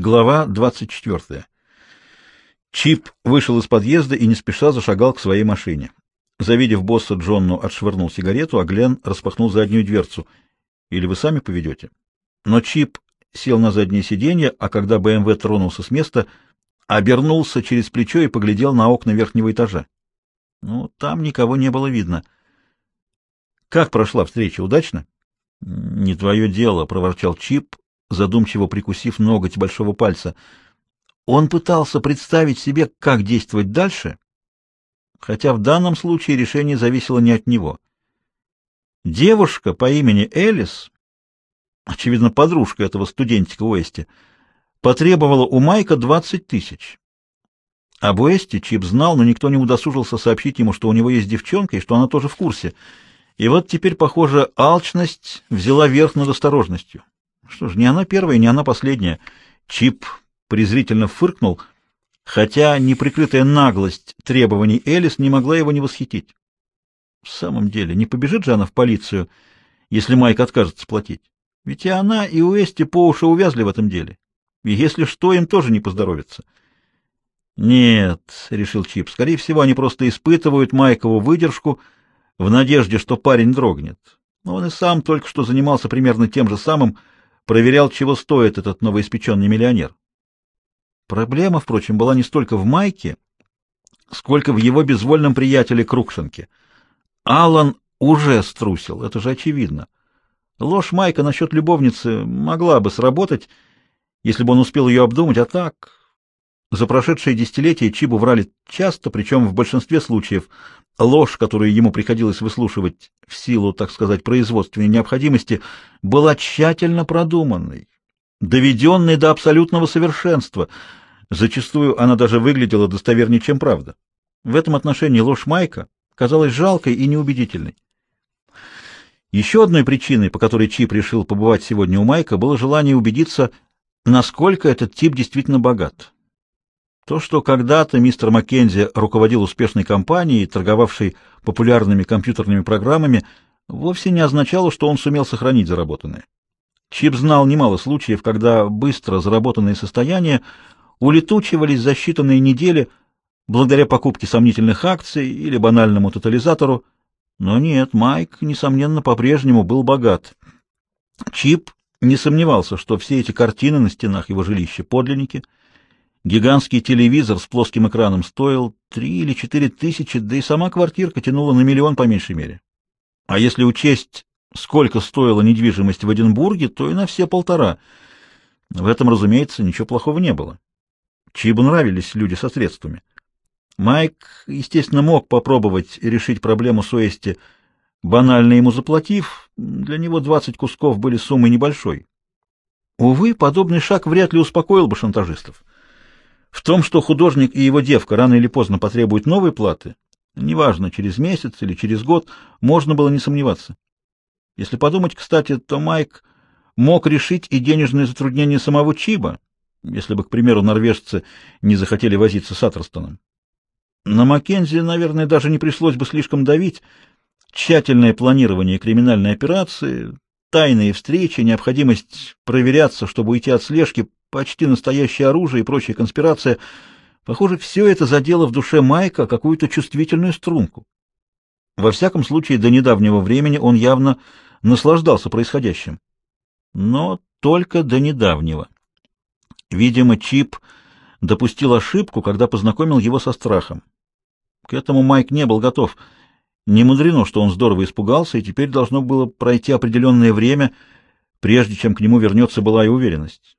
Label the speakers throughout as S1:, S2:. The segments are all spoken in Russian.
S1: Глава 24. Чип вышел из подъезда и не спеша зашагал к своей машине. Завидев босса, Джонну отшвырнул сигарету, а Глен распахнул заднюю дверцу. «Или вы сами поведете?» Но Чип сел на заднее сиденье, а когда БМВ тронулся с места, обернулся через плечо и поглядел на окна верхнего этажа. Ну, там никого не было видно. «Как прошла встреча? Удачно?» «Не твое дело», — проворчал Чип, задумчиво прикусив ноготь большого пальца. Он пытался представить себе, как действовать дальше, хотя в данном случае решение зависело не от него. Девушка по имени Элис, очевидно, подружка этого студентика Уэсти, потребовала у Майка двадцать тысяч. Об Уэсте Чип знал, но никто не удосужился сообщить ему, что у него есть девчонка и что она тоже в курсе. И вот теперь, похоже, алчность взяла верх над осторожностью. Что ж, не она первая, не она последняя. Чип презрительно фыркнул, хотя неприкрытая наглость требований Элис не могла его не восхитить. В самом деле, не побежит же она в полицию, если Майк откажется платить? Ведь и она, и Уэсти по уши увязли в этом деле. И если что, им тоже не поздоровится. Нет, — решил Чип, — скорее всего, они просто испытывают Майкову выдержку в надежде, что парень дрогнет. Но он и сам только что занимался примерно тем же самым, — проверял, чего стоит этот новоиспеченный миллионер. Проблема, впрочем, была не столько в Майке, сколько в его безвольном приятеле Крукшенке. Алан уже струсил, это же очевидно. Ложь Майка насчет любовницы могла бы сработать, если бы он успел ее обдумать, а так... За прошедшие десятилетия Чибу врали часто, причем в большинстве случаев ложь, которую ему приходилось выслушивать в силу, так сказать, производственной необходимости, была тщательно продуманной, доведенной до абсолютного совершенства. Зачастую она даже выглядела достовернее, чем правда. В этом отношении ложь Майка казалась жалкой и неубедительной. Еще одной причиной, по которой Чип решил побывать сегодня у Майка, было желание убедиться, насколько этот тип действительно богат. То, что когда-то мистер Маккензи руководил успешной компанией, торговавшей популярными компьютерными программами, вовсе не означало, что он сумел сохранить заработанное. Чип знал немало случаев, когда быстро заработанные состояния улетучивались за считанные недели благодаря покупке сомнительных акций или банальному тотализатору, но нет, Майк, несомненно, по-прежнему был богат. Чип не сомневался, что все эти картины на стенах его жилища — подлинники — Гигантский телевизор с плоским экраном стоил три или четыре тысячи, да и сама квартирка тянула на миллион по меньшей мере. А если учесть, сколько стоила недвижимость в Эдинбурге, то и на все полтора. В этом, разумеется, ничего плохого не было. Чибу нравились люди со средствами. Майк, естественно, мог попробовать решить проблему с Уэсти, банально ему заплатив. Для него двадцать кусков были суммой небольшой. Увы, подобный шаг вряд ли успокоил бы шантажистов. В том, что художник и его девка рано или поздно потребуют новой платы, неважно, через месяц или через год, можно было не сомневаться. Если подумать, кстати, то Майк мог решить и денежные затруднения самого Чиба, если бы, к примеру, норвежцы не захотели возиться с Атерстоном. На Маккензи, наверное, даже не пришлось бы слишком давить. Тщательное планирование криминальной операции, тайные встречи, необходимость проверяться, чтобы уйти от слежки, почти настоящее оружие и прочая конспирация. Похоже, все это задело в душе Майка какую-то чувствительную струнку. Во всяком случае, до недавнего времени он явно наслаждался происходящим. Но только до недавнего. Видимо, Чип допустил ошибку, когда познакомил его со страхом. К этому Майк не был готов. Не мудрено, что он здорово испугался, и теперь должно было пройти определенное время, прежде чем к нему вернется былая уверенность.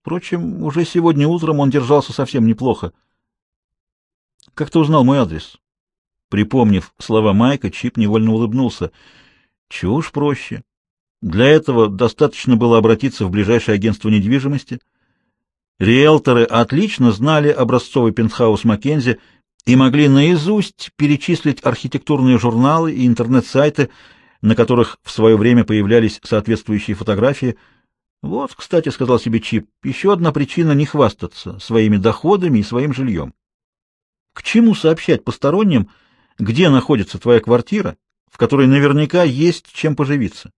S1: Впрочем, уже сегодня утром он держался совсем неплохо. «Как ты узнал мой адрес?» Припомнив слова Майка, Чип невольно улыбнулся. «Чего уж проще. Для этого достаточно было обратиться в ближайшее агентство недвижимости. Риэлторы отлично знали образцовый пентхаус Маккензи и могли наизусть перечислить архитектурные журналы и интернет-сайты, на которых в свое время появлялись соответствующие фотографии — вот, кстати, сказал себе Чип, еще одна причина не хвастаться своими доходами и своим жильем. К чему сообщать посторонним, где находится твоя квартира, в которой наверняка есть чем поживиться?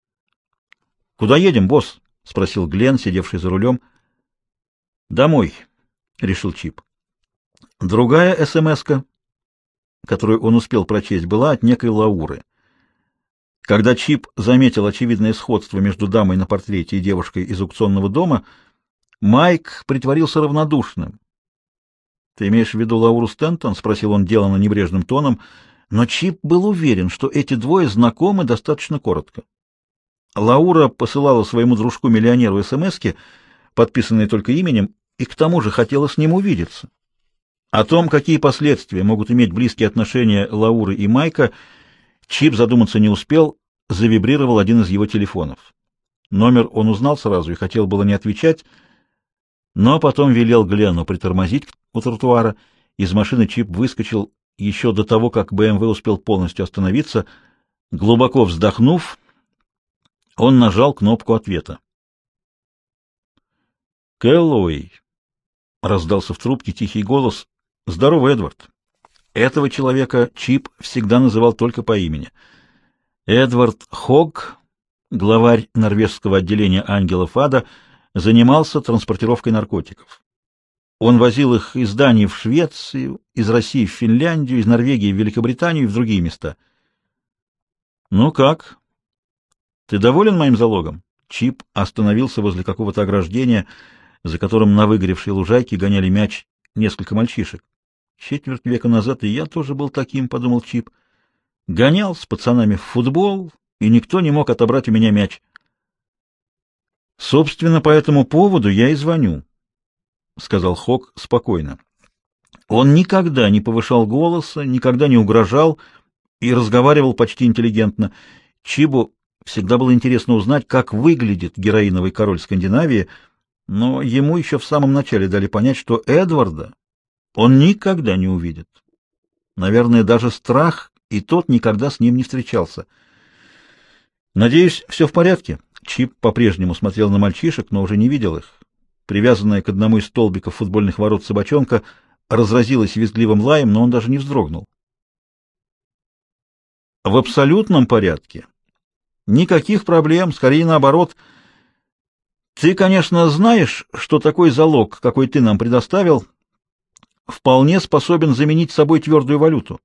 S1: — Куда едем, босс? — спросил Глен, сидевший за рулем. «Домой», — решил Чип. Другая СМСка, которую он успел прочесть, была от некой Лауры. Когда Чип заметил очевидное сходство между дамой на портрете и девушкой из аукционного дома, Майк притворился равнодушным. «Ты имеешь в виду Лауру Стентон?» — спросил он деланно небрежным тоном, но Чип был уверен, что эти двое знакомы достаточно коротко. Лаура посылала своему дружку-миллионеру СМСки, подписанные только именем, и к тому же хотела с ним увидеться. О том, какие последствия могут иметь близкие отношения Лауры и Майка, Чип задуматься не успел, завибрировал один из его телефонов. Номер он узнал сразу и хотел было не отвечать, но потом велел Гленну притормозить у тротуара. Из машины Чип выскочил еще до того, как БМВ успел полностью остановиться. Глубоко вздохнув, он нажал кнопку ответа. «Кэллоуэй!» — раздался в трубке тихий голос. «Здорово, Эдвард!» Этого человека Чип всегда называл только по имени. Эдвард Хог, главарь норвежского отделения ангелов ада, занимался транспортировкой наркотиков. Он возил их из Дании в Швецию, из России в Финляндию, из Норвегии в Великобританию и в другие места. «Ну как? Ты доволен моим залогом?» Чип остановился возле какого-то ограждения, за которым на выгоревшей лужайке гоняли мяч несколько мальчишек. Четверть века назад и я тоже был таким, — подумал Чип. Гонял с пацанами в футбол, и никто не мог отобрать у меня мяч. Собственно, по этому поводу я и звоню, — сказал Хок спокойно. Он никогда не повышал голоса, никогда не угрожал и разговаривал почти интеллигентно. Чибу всегда было интересно узнать, как выглядит героиновый король Скандинавии, но ему еще в самом начале дали понять, что Эдварда он никогда не увидит. Наверное, даже страх, и тот никогда с ним не встречался. Надеюсь, все в порядке. Чип по-прежнему смотрел на мальчишек, но уже не видел их. Привязанная к одному из столбиков футбольных ворот собачонка разразилась визгливым лаем, но он даже не вздрогнул. В абсолютном порядке. Никаких проблем, скорее наоборот. Ты, конечно, знаешь, что такой залог, какой ты нам предоставил, вполне способен заменить собой твердую валюту.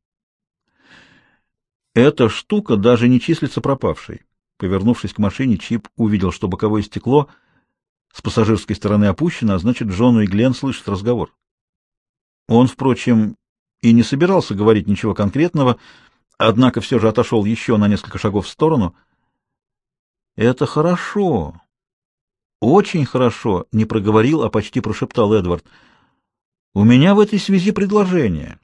S1: Эта штука даже не числится пропавшей. Повернувшись к машине, Чип увидел, что боковое стекло с пассажирской стороны опущено, а значит, Джону и Глен слышат разговор. Он, впрочем, и не собирался говорить ничего конкретного, однако все же отошел еще на несколько шагов в сторону. «Это хорошо, очень хорошо», — не проговорил, а почти прошептал Эдвард — у меня в этой связи предложение.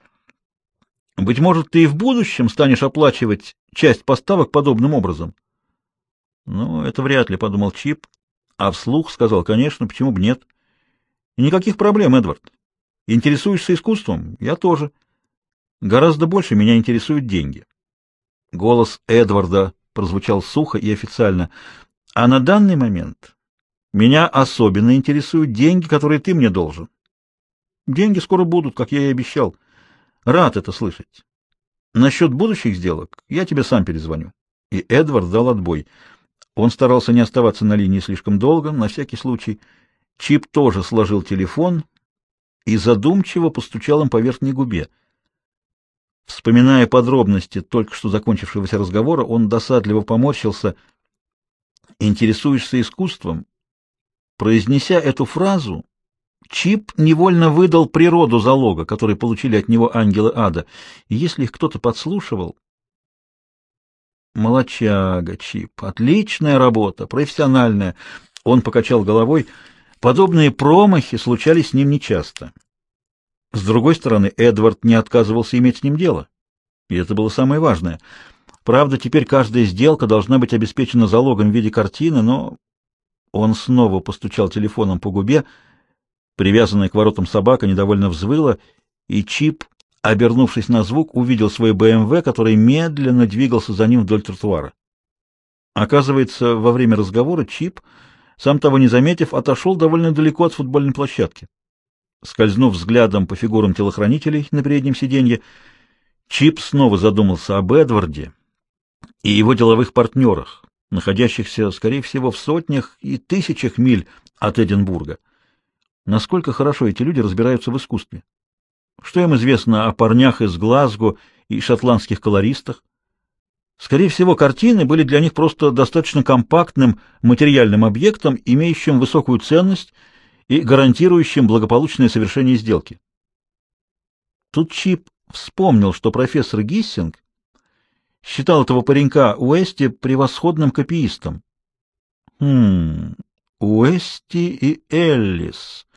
S1: Быть может, ты и в будущем станешь оплачивать часть поставок подобным образом. Ну, это вряд ли, подумал Чип, а вслух сказал, конечно, почему бы нет. Никаких проблем, Эдвард. Интересуешься искусством? Я тоже. Гораздо больше меня интересуют деньги. Голос Эдварда прозвучал сухо и официально. А на данный момент меня особенно интересуют деньги, которые ты мне должен. Деньги скоро будут, как я и обещал. Рад это слышать. Насчет будущих сделок я тебе сам перезвоню. И Эдвард дал отбой. Он старался не оставаться на линии слишком долго, на всякий случай. Чип тоже сложил телефон и задумчиво постучал им по верхней губе. Вспоминая подробности только что закончившегося разговора, он досадливо поморщился. «Интересуешься искусством?» Произнеся эту фразу, Чип невольно выдал природу залога, который получили от него ангелы ада. И если их кто-то подслушивал... Молочага, Чип. Отличная работа, профессиональная. Он покачал головой. Подобные промахи случались с ним нечасто. С другой стороны, Эдвард не отказывался иметь с ним дело. И это было самое важное. Правда, теперь каждая сделка должна быть обеспечена залогом в виде картины, но... Он снова постучал телефоном по губе, Привязанная к воротам собака недовольно взвыла, и Чип, обернувшись на звук, увидел свой БМВ, который медленно двигался за ним вдоль тротуара. Оказывается, во время разговора Чип, сам того не заметив, отошел довольно далеко от футбольной площадки. Скользнув взглядом по фигурам телохранителей на переднем сиденье, Чип снова задумался об Эдварде и его деловых партнерах, находящихся, скорее всего, в сотнях и тысячах миль от Эдинбурга. Насколько хорошо эти люди разбираются в искусстве. Что им известно о парнях из Глазго и шотландских колористах? Скорее всего, картины были для них просто достаточно компактным материальным объектом, имеющим высокую ценность и гарантирующим благополучное совершение сделки. Тут Чип вспомнил, что профессор Гиссинг считал этого паренька Уэсти превосходным копиистом. Хм, Уэсти и Эллис.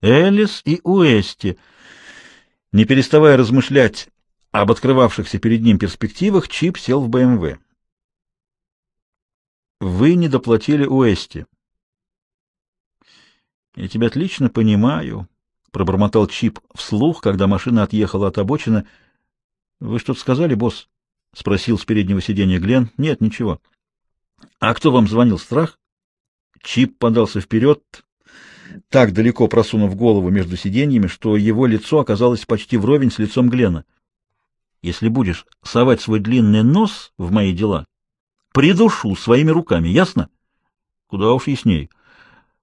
S1: Эллис и Уэсти. Не переставая размышлять об открывавшихся перед ним перспективах, Чип сел в БМВ. «Вы не доплатили Уэсти». «Я тебя отлично понимаю», — пробормотал Чип вслух, когда машина отъехала от обочины. «Вы что-то сказали, босс?» — спросил с переднего сиденья Глен. «Нет, ничего». «А кто вам звонил? Страх?» Чип подался вперед, так далеко просунув голову между сиденьями, что его лицо оказалось почти вровень с лицом Глена. Если будешь совать свой длинный нос в мои дела, придушу своими руками, ясно? Куда уж ясней.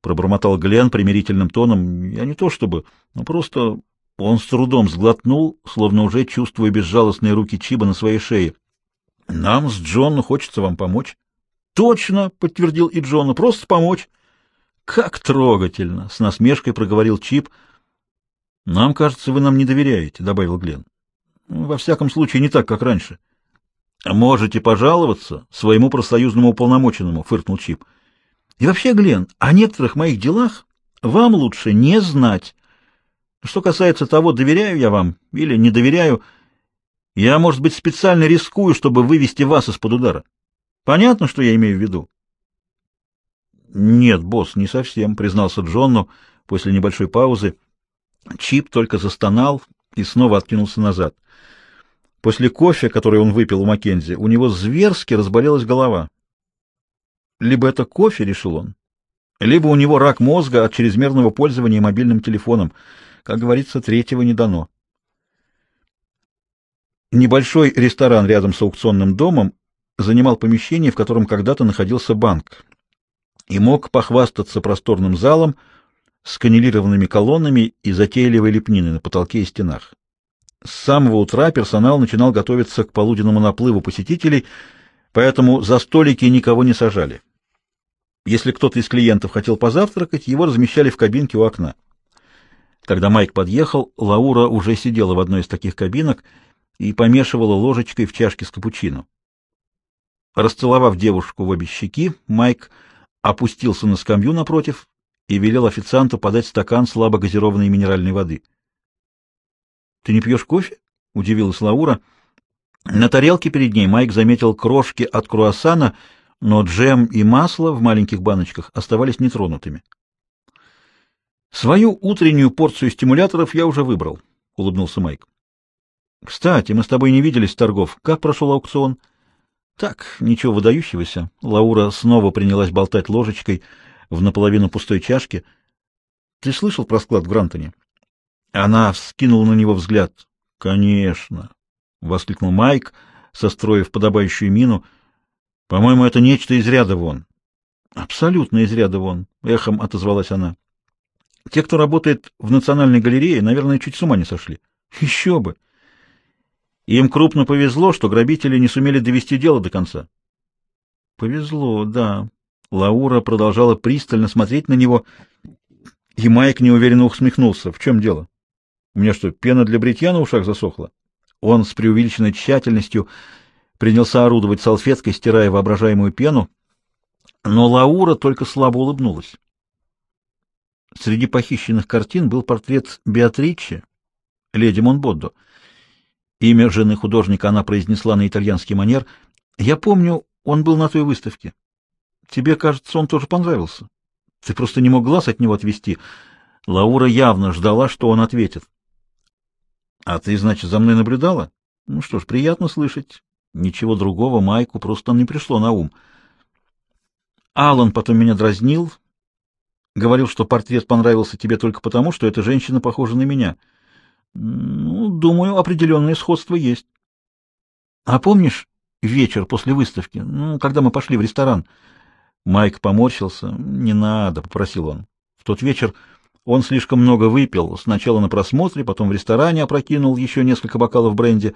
S1: Пробормотал Глен примирительным тоном. Я не то чтобы, но просто он с трудом сглотнул, словно уже чувствуя безжалостные руки Чиба на своей шее. Нам с Джону хочется вам помочь. Точно, подтвердил и Джону, просто помочь. Как трогательно, с насмешкой проговорил Чип. Нам кажется, вы нам не доверяете, добавил Глен. Во всяком случае, не так, как раньше. Можете пожаловаться своему профсоюзному уполномоченному, фыркнул Чип. И вообще, Глен, о некоторых моих делах вам лучше не знать. Что касается того, доверяю я вам или не доверяю, я, может быть, специально рискую, чтобы вывести вас из-под удара. Понятно, что я имею в виду? Нет, босс, не совсем, признался Джонну после небольшой паузы. Чип только застонал и снова откинулся назад. После кофе, который он выпил у Маккензи, у него зверски разболелась голова. Либо это кофе, решил он, либо у него рак мозга от чрезмерного пользования мобильным телефоном. Как говорится, третьего не дано. Небольшой ресторан рядом с аукционным домом занимал помещение, в котором когда-то находился банк, и мог похвастаться просторным залом с каннелированными колоннами и затейливой лепниной на потолке и стенах. С самого утра персонал начинал готовиться к полуденному наплыву посетителей, поэтому за столики никого не сажали. Если кто-то из клиентов хотел позавтракать, его размещали в кабинке у окна. Когда Майк подъехал, Лаура уже сидела в одной из таких кабинок и помешивала ложечкой в чашке с капучино. Расцеловав девушку в обе щеки, Майк опустился на скамью напротив и велел официанту подать стакан слабогазированной минеральной воды — ты не пьешь кофе? удивилась Лаура. На тарелке перед ней Майк заметил крошки от круассана, но джем и масло в маленьких баночках оставались нетронутыми. Свою утреннюю порцию стимуляторов я уже выбрал, улыбнулся Майк. Кстати, мы с тобой не виделись торгов. Как прошел аукцион? Так, ничего выдающегося. Лаура снова принялась болтать ложечкой в наполовину пустой чашке. Ты слышал про склад в Грантоне? Она вскинула на него взгляд. «Конечно!» — воскликнул Майк, состроив подобающую мину. «По-моему, это нечто из ряда вон». «Абсолютно из ряда вон», — эхом отозвалась она. «Те, кто работает в Национальной галерее, наверное, чуть с ума не сошли. Еще бы!» Им крупно повезло, что грабители не сумели довести дело до конца. «Повезло, да». Лаура продолжала пристально смотреть на него, и Майк неуверенно усмехнулся. «В чем дело?» У меня что, пена для бритья на ушах засохла? Он с преувеличенной тщательностью принялся орудовать салфеткой, стирая воображаемую пену, но Лаура только слабо улыбнулась. Среди похищенных картин был портрет Беатриче, леди Монбоддо. Имя жены художника она произнесла на итальянский манер. Я помню, он был на той выставке. Тебе, кажется, он тоже понравился. Ты просто не мог глаз от него отвести. Лаура явно ждала, что он ответит. А ты, значит, за мной наблюдала? Ну что ж, приятно слышать. Ничего другого Майку просто не пришло на ум. Алан потом меня дразнил, говорил, что портрет понравился тебе только потому, что эта женщина похожа на меня. Ну, думаю, определенное сходство есть. А помнишь вечер после выставки, ну, когда мы пошли в ресторан? Майк поморщился. Не надо, попросил он. В тот вечер Он слишком много выпил, сначала на просмотре, потом в ресторане опрокинул еще несколько бокалов бренди,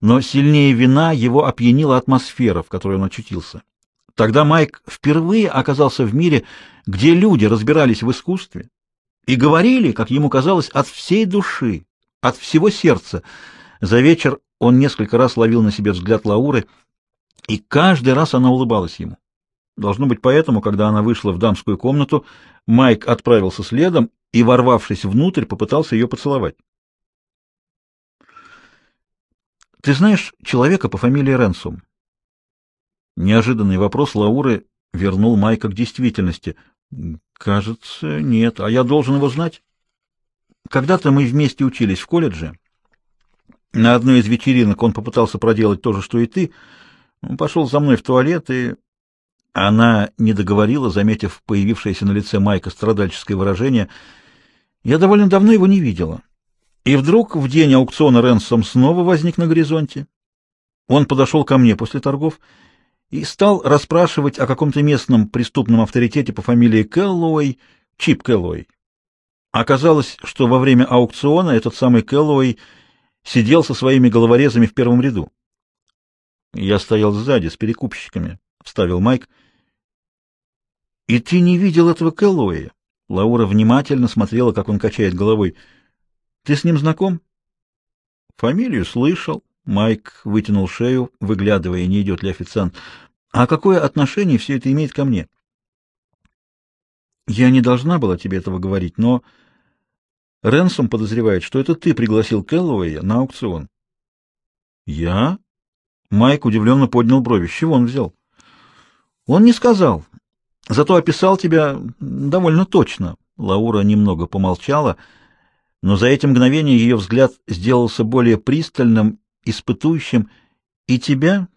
S1: но сильнее вина его опьянила атмосфера, в которой он очутился. Тогда Майк впервые оказался в мире, где люди разбирались в искусстве и говорили, как ему казалось, от всей души, от всего сердца. За вечер он несколько раз ловил на себе взгляд Лауры, и каждый раз она улыбалась ему. Должно быть поэтому, когда она вышла в дамскую комнату, Майк отправился следом и, ворвавшись внутрь, попытался ее поцеловать. «Ты знаешь человека по фамилии Ренсум?» Неожиданный вопрос Лауры вернул Майка к действительности. «Кажется, нет. А я должен его знать?» «Когда-то мы вместе учились в колледже. На одной из вечеринок он попытался проделать то же, что и ты. Он пошел за мной в туалет и...» Она не договорила, заметив появившееся на лице Майка страдальческое выражение. «Я довольно давно его не видела». И вдруг в день аукциона Ренсом снова возник на горизонте. Он подошел ко мне после торгов и стал расспрашивать о каком-то местном преступном авторитете по фамилии Кэллоуэй, Чип Кэллоуэй. Оказалось, что во время аукциона этот самый Кэллоуэй сидел со своими головорезами в первом ряду. Я стоял сзади с перекупщиками, — вставил Майк. — И ты не видел этого Кэллоуэя? Лаура внимательно смотрела, как он качает головой. — ты с ним знаком? Фамилию слышал. Майк вытянул шею, выглядывая, не идет ли официант. А какое отношение все это имеет ко мне? Я не должна была тебе этого говорить, но Ренсом подозревает, что это ты пригласил Кэллоуэя на аукцион. Я? Майк удивленно поднял брови. С чего он взял? Он не сказал. Зато описал тебя довольно точно. Лаура немного помолчала — но за эти мгновения ее взгляд сделался более пристальным, испытующим и тебя,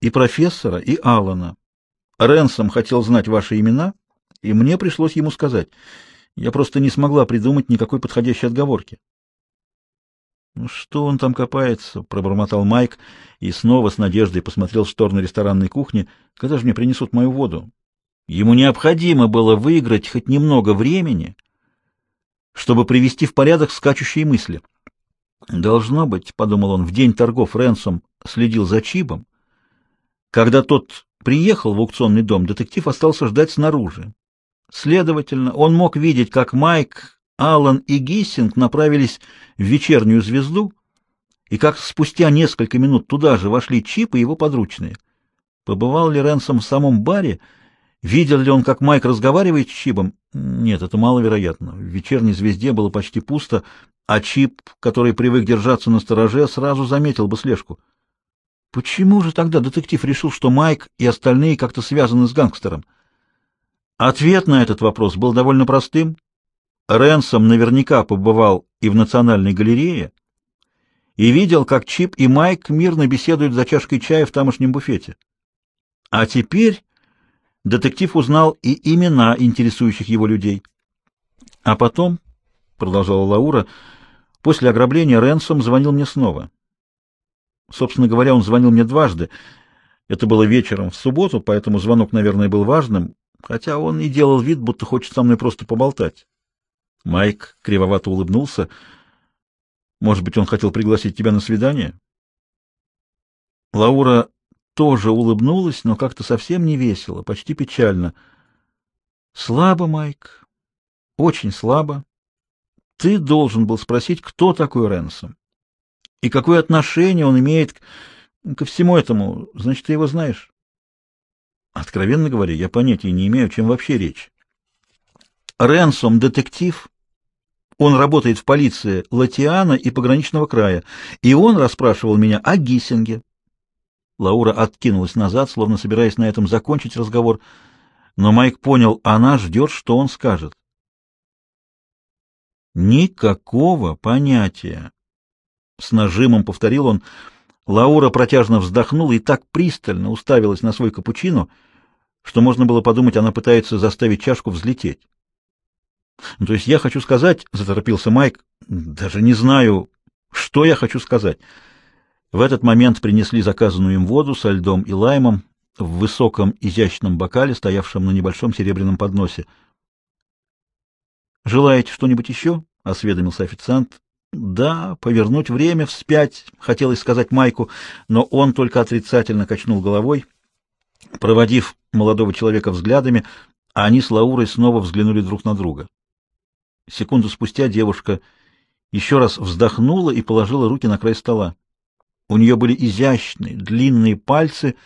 S1: и профессора, и Алана. Ренсом хотел знать ваши имена, и мне пришлось ему сказать. Я просто не смогла придумать никакой подходящей отговорки. «Ну что он там копается?» — пробормотал Майк и снова с надеждой посмотрел в сторону ресторанной кухни. «Когда же мне принесут мою воду?» Ему необходимо было выиграть хоть немного времени, чтобы привести в порядок скачущие мысли. «Должно быть», — подумал он, — в день торгов Ренсом следил за Чибом. Когда тот приехал в аукционный дом, детектив остался ждать снаружи. Следовательно, он мог видеть, как Майк, Аллан и Гиссинг направились в вечернюю звезду, и как спустя несколько минут туда же вошли Чип и его подручные. Побывал ли Ренсом в самом баре, — Видел ли он, как Майк разговаривает с Чипом? Нет, это маловероятно. В вечерней звезде было почти пусто, а Чип, который привык держаться на стороже, сразу заметил бы слежку. Почему же тогда детектив решил, что Майк и остальные как-то связаны с гангстером? Ответ на этот вопрос был довольно простым. Ренсом наверняка побывал и в Национальной галерее, и видел, как Чип и Майк мирно беседуют за чашкой чая в тамошнем буфете. А теперь детектив узнал и имена интересующих его людей. А потом, — продолжала Лаура, — после ограбления Ренсом звонил мне снова. Собственно говоря, он звонил мне дважды. Это было вечером в субботу, поэтому звонок, наверное, был важным, хотя он и делал вид, будто хочет со мной просто поболтать. Майк кривовато улыбнулся. Может быть, он хотел пригласить тебя на свидание? Лаура тоже улыбнулась, но как-то совсем не весело, почти печально. Слабо, Майк, очень слабо. Ты должен был спросить, кто такой Ренсом и какое отношение он имеет ко всему этому. Значит, ты его знаешь? Откровенно говоря, я понятия не имею, о чем вообще речь. Ренсом — детектив. Он работает в полиции Латиана и пограничного края, и он расспрашивал меня о Гиссинге. Лаура откинулась назад, словно собираясь на этом закончить разговор, но Майк понял, она ждет, что он скажет. Никакого понятия. С нажимом повторил он. Лаура протяжно вздохнула и так пристально уставилась на свой капучино, что можно было подумать, она пытается заставить чашку взлететь. То есть я хочу сказать, заторопился Майк, даже не знаю, что я хочу сказать. В этот момент принесли заказанную им воду со льдом и лаймом в высоком изящном бокале, стоявшем на небольшом серебряном подносе. Желаете что-нибудь еще? — осведомился официант. — Да, повернуть время вспять, — хотелось сказать Майку, но он только отрицательно качнул головой. Проводив молодого человека взглядами, они с Лаурой снова взглянули друг на друга. Секунду спустя девушка еще раз вздохнула и положила руки на край стола. У нее были изящные, длинные пальцы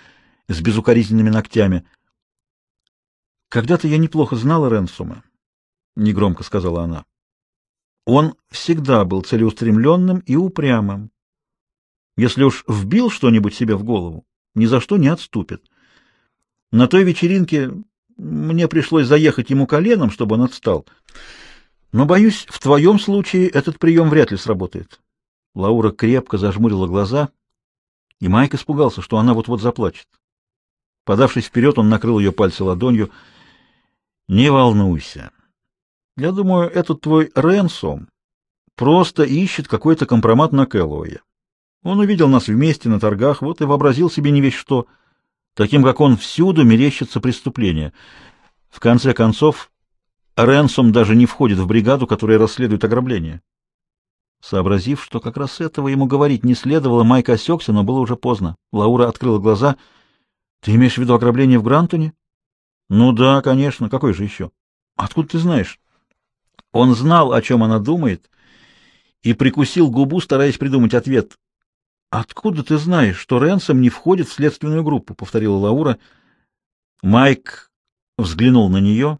S1: с безукоризненными ногтями. «Когда-то я неплохо знала Ренсума», — негромко сказала она. «Он всегда был целеустремленным и упрямым. Если уж вбил что-нибудь себе в голову, ни за что не отступит. На той вечеринке мне пришлось заехать ему коленом, чтобы он отстал. Но, боюсь, в твоем случае этот прием вряд ли сработает. Лаура крепко зажмурила глаза, и Майк испугался, что она вот-вот заплачет. Подавшись вперед, он накрыл ее пальцы ладонью. «Не волнуйся. Я думаю, этот твой Ренсом просто ищет какой-то компромат на Кэллоуэ. Он увидел нас вместе на торгах, вот и вообразил себе не весь что. Таким, как он, всюду мерещится преступление. В конце концов, Ренсом даже не входит в бригаду, которая расследует ограбление. Сообразив, что как раз этого ему говорить не следовало, Майк осекся, но было уже поздно. Лаура открыла глаза. — Ты имеешь в виду ограбление в Грантоне? — Ну да, конечно. Какой же еще? — Откуда ты знаешь? Он знал, о чем она думает, и прикусил губу, стараясь придумать ответ. — Откуда ты знаешь, что Ренсом не входит в следственную группу? — повторила Лаура. Майк взглянул на нее.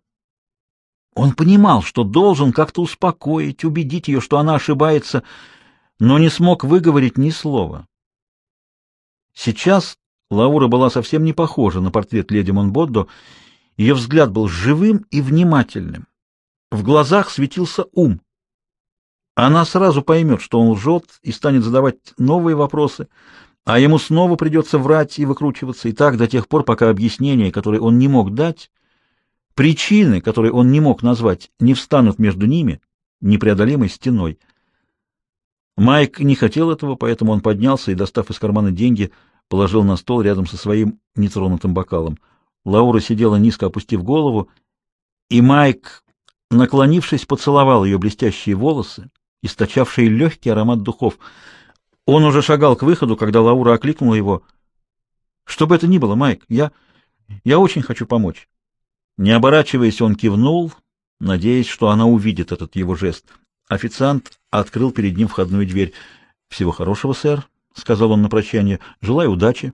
S1: Он понимал, что должен как-то успокоить, убедить ее, что она ошибается, но не смог выговорить ни слова. Сейчас Лаура была совсем не похожа на портрет леди Монбоддо. Ее взгляд был живым и внимательным. В глазах светился ум. Она сразу поймет, что он лжет, и станет задавать новые вопросы, а ему снова придется врать и выкручиваться, и так до тех пор, пока объяснения, которые он не мог дать, Причины, которые он не мог назвать, не встанут между ними непреодолимой стеной. Майк не хотел этого, поэтому он поднялся и, достав из кармана деньги, положил на стол рядом со своим нетронутым бокалом. Лаура сидела низко опустив голову, и Майк, наклонившись, поцеловал ее блестящие волосы, источавшие легкий аромат духов. Он уже шагал к выходу, когда Лаура окликнула его. — Что бы это ни было, Майк, я... я очень хочу помочь. Не оборачиваясь, он кивнул, надеясь, что она увидит этот его жест. Официант открыл перед ним входную дверь. «Всего хорошего, сэр», — сказал он на прощание. «Желаю удачи».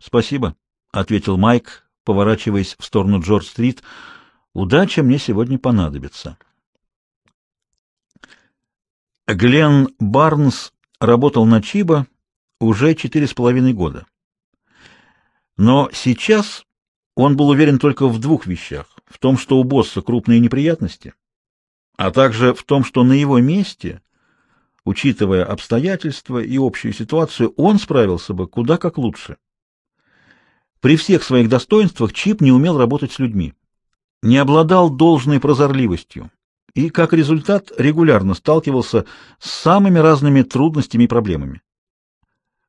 S1: «Спасибо», — ответил Майк, поворачиваясь в сторону Джордж-стрит. «Удача мне сегодня понадобится». Глен Барнс работал на Чиба уже четыре с половиной года. Но сейчас он был уверен только в двух вещах. В том, что у босса крупные неприятности, а также в том, что на его месте, учитывая обстоятельства и общую ситуацию, он справился бы куда как лучше. При всех своих достоинствах Чип не умел работать с людьми, не обладал должной прозорливостью и, как результат, регулярно сталкивался с самыми разными трудностями и проблемами.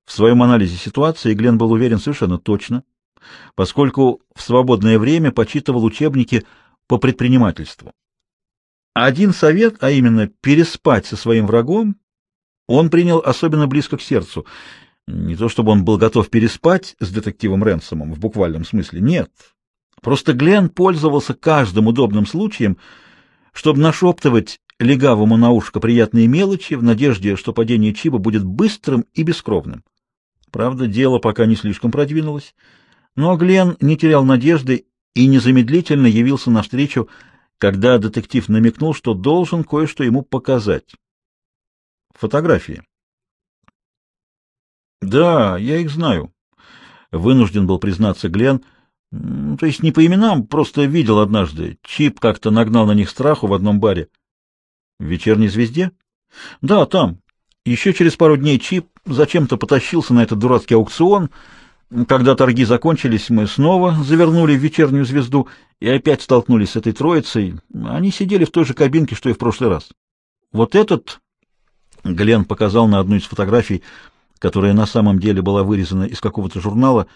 S1: В своем анализе ситуации Глен был уверен совершенно точно – поскольку в свободное время почитывал учебники по предпринимательству. Один совет, а именно переспать со своим врагом, он принял особенно близко к сердцу. Не то чтобы он был готов переспать с детективом Ренсомом в буквальном смысле, нет. Просто Глен пользовался каждым удобным случаем, чтобы нашептывать легавому на ушко приятные мелочи в надежде, что падение Чиба будет быстрым и бескровным. Правда, дело пока не слишком продвинулось. Но Глен не терял надежды и незамедлительно явился навстречу, когда детектив намекнул, что должен кое-что ему показать. Фотографии. Да, я их знаю. Вынужден был признаться Глен. То есть не по именам, просто видел однажды. Чип как-то нагнал на них страху в одном баре. В вечерней звезде? Да, там. Еще через пару дней Чип зачем-то потащился на этот дурацкий аукцион — когда торги закончились, мы снова завернули в вечернюю звезду и опять столкнулись с этой троицей. Они сидели в той же кабинке, что и в прошлый раз. Вот этот, Глен показал на одну из фотографий, которая на самом деле была вырезана из какого-то журнала,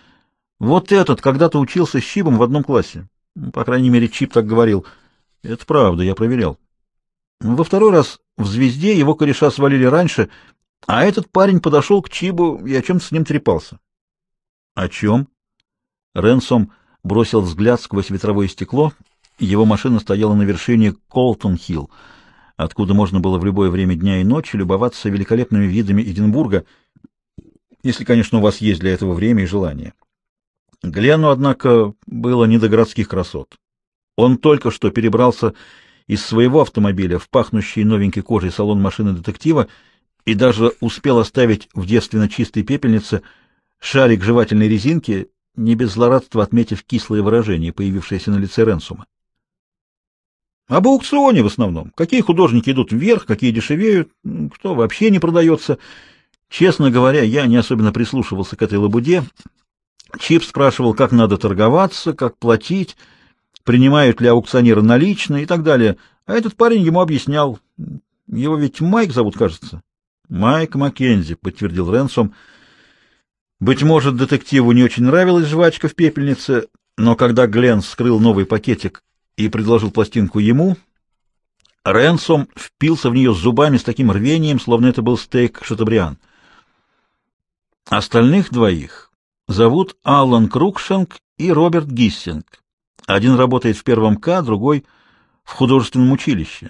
S1: вот этот когда-то учился с Чипом в одном классе. По крайней мере, Чип так говорил. Это правда, я проверял. Во второй раз в «Звезде» его кореша свалили раньше, а этот парень подошел к Чибу и о чем-то с ним трепался. — О чем? Ренсом бросил взгляд сквозь ветровое стекло. Его машина стояла на вершине Колтон-Хилл, откуда можно было в любое время дня и ночи любоваться великолепными видами Эдинбурга, если, конечно, у вас есть для этого время и желание. Гленну, однако, было не до городских красот. Он только что перебрался из своего автомобиля в пахнущий новенькой кожей салон машины детектива и даже успел оставить в девственно чистой пепельнице шарик жевательной резинки, не без злорадства отметив кислое выражение, появившееся на лице Ренсума. Об аукционе в основном. Какие художники идут вверх, какие дешевеют, кто вообще не продается. Честно говоря, я не особенно прислушивался к этой лабуде. Чип спрашивал, как надо торговаться, как платить, принимают ли аукционеры наличные и так далее. А этот парень ему объяснял. Его ведь Майк зовут, кажется. Майк Маккензи, подтвердил Ренсом. Быть может, детективу не очень нравилась жвачка в пепельнице, но когда Глен скрыл новый пакетик и предложил пластинку ему, Ренсом впился в нее зубами с таким рвением, словно это был стейк шатабриан. Остальных двоих зовут Аллан Крукшенк и Роберт Гиссинг. Один работает в первом К, другой — в художественном училище.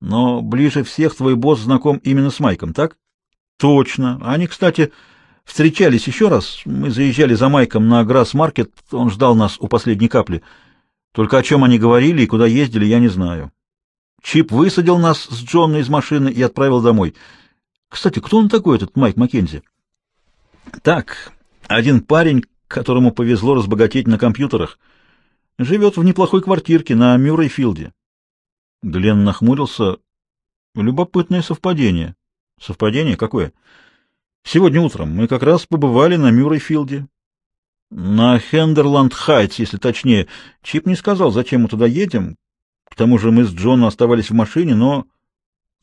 S1: Но ближе всех твой босс знаком именно с Майком, так? Точно. Они, кстати, встречались еще раз. Мы заезжали за Майком на Грасс-маркет, он ждал нас у последней капли. Только о чем они говорили и куда ездили, я не знаю. Чип высадил нас с Джонна из машины и отправил домой. Кстати, кто он такой, этот Майк Маккензи? Так, один парень, которому повезло разбогатеть на компьютерах. Живет в неплохой квартирке на Мюррейфилде. Глен нахмурился. Любопытное совпадение. Совпадение какое? Сегодня утром мы как раз побывали на Мюррейфилде. На Хендерланд Хайтс, если точнее. Чип не сказал, зачем мы туда едем. К тому же мы с Джоном оставались в машине, но...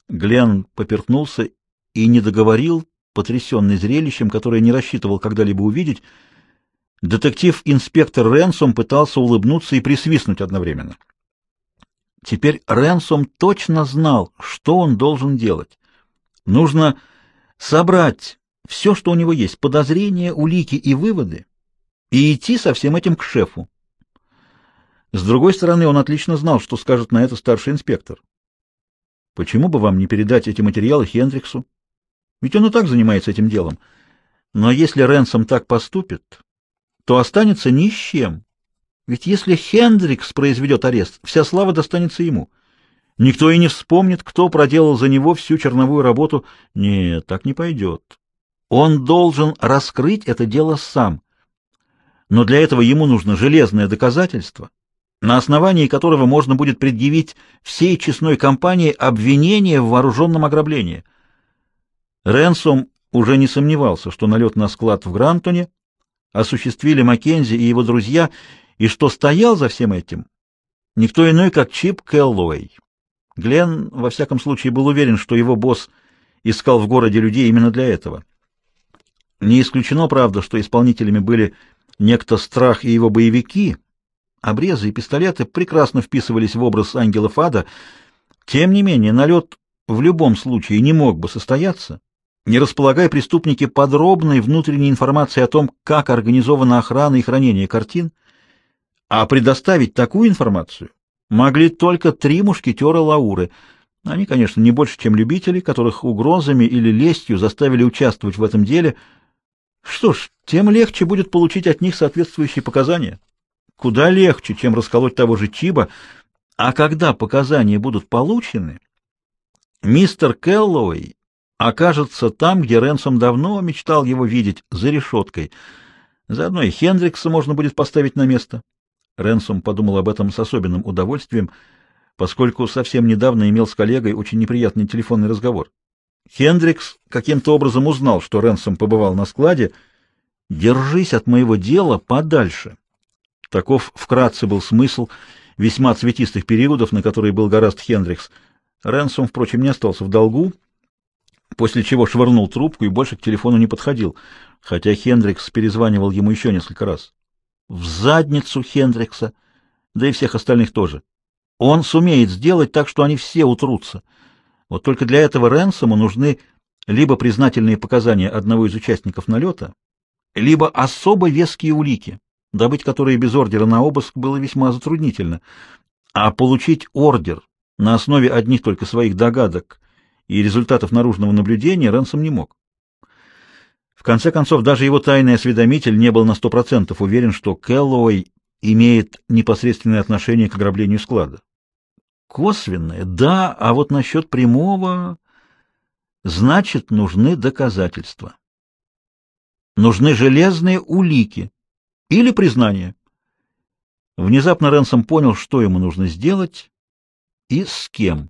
S1: Глен поперхнулся и не договорил, потрясенный зрелищем, которое не рассчитывал когда-либо увидеть, детектив-инспектор Ренсом пытался улыбнуться и присвистнуть одновременно. Теперь Ренсом точно знал, что он должен делать. Нужно собрать все, что у него есть, подозрения, улики и выводы, и идти со всем этим к шефу. С другой стороны, он отлично знал, что скажет на это старший инспектор. Почему бы вам не передать эти материалы Хендриксу? Ведь он и так занимается этим делом. Но если Ренсом так поступит, то останется ни с чем. Ведь если Хендрикс произведет арест, вся слава достанется ему. Никто и не вспомнит, кто проделал за него всю черновую работу. Нет, так не пойдет. Он должен раскрыть это дело сам. Но для этого ему нужно железное доказательство, на основании которого можно будет предъявить всей честной компании обвинение в вооруженном ограблении — Ренсом уже не сомневался, что налет на склад в Грантоне осуществили Маккензи и его друзья, и что стоял за всем этим никто иной, как Чип Кэллоуэй. Глен, во всяком случае, был уверен, что его босс искал в городе людей именно для этого. Не исключено, правда, что исполнителями были некто Страх и его боевики. Обрезы и пистолеты прекрасно вписывались в образ ангелов ада. Тем не менее, налет в любом случае не мог бы состояться, не располагая преступники подробной внутренней информацией о том, как организована охрана и хранение картин, а предоставить такую информацию могли только три мушкетера Лауры. Они, конечно, не больше, чем любители, которых угрозами или лестью заставили участвовать в этом деле. Что ж, тем легче будет получить от них соответствующие показания. Куда легче, чем расколоть того же Чиба, а когда показания будут получены, мистер Келлоуэй окажется там, где Ренсом давно мечтал его видеть, за решеткой. Заодно и Хендрикса можно будет поставить на место. Ренсом подумал об этом с особенным удовольствием, поскольку совсем недавно имел с коллегой очень неприятный телефонный разговор. Хендрикс каким-то образом узнал, что Ренсом побывал на складе. «Держись от моего дела подальше». Таков вкратце был смысл весьма цветистых периодов, на которые был гораст Хендрикс. Ренсом, впрочем, не остался в долгу, после чего швырнул трубку и больше к телефону не подходил, хотя Хендрикс перезванивал ему еще несколько раз. В задницу Хендрикса, да и всех остальных тоже. Он сумеет сделать так, что они все утрутся. Вот только для этого Ренсому нужны либо признательные показания одного из участников налета, либо особо веские улики, добыть которые без ордера на обыск было весьма затруднительно. А получить ордер на основе одних только своих догадок и результатов наружного наблюдения Ренсом не мог. В конце концов, даже его тайный осведомитель не был на сто процентов уверен, что Кэллоуэй имеет непосредственное отношение к ограблению склада. Косвенное, да, а вот насчет прямого... Значит, нужны доказательства. Нужны железные улики или признание. Внезапно Ренсом понял, что ему нужно сделать и с кем.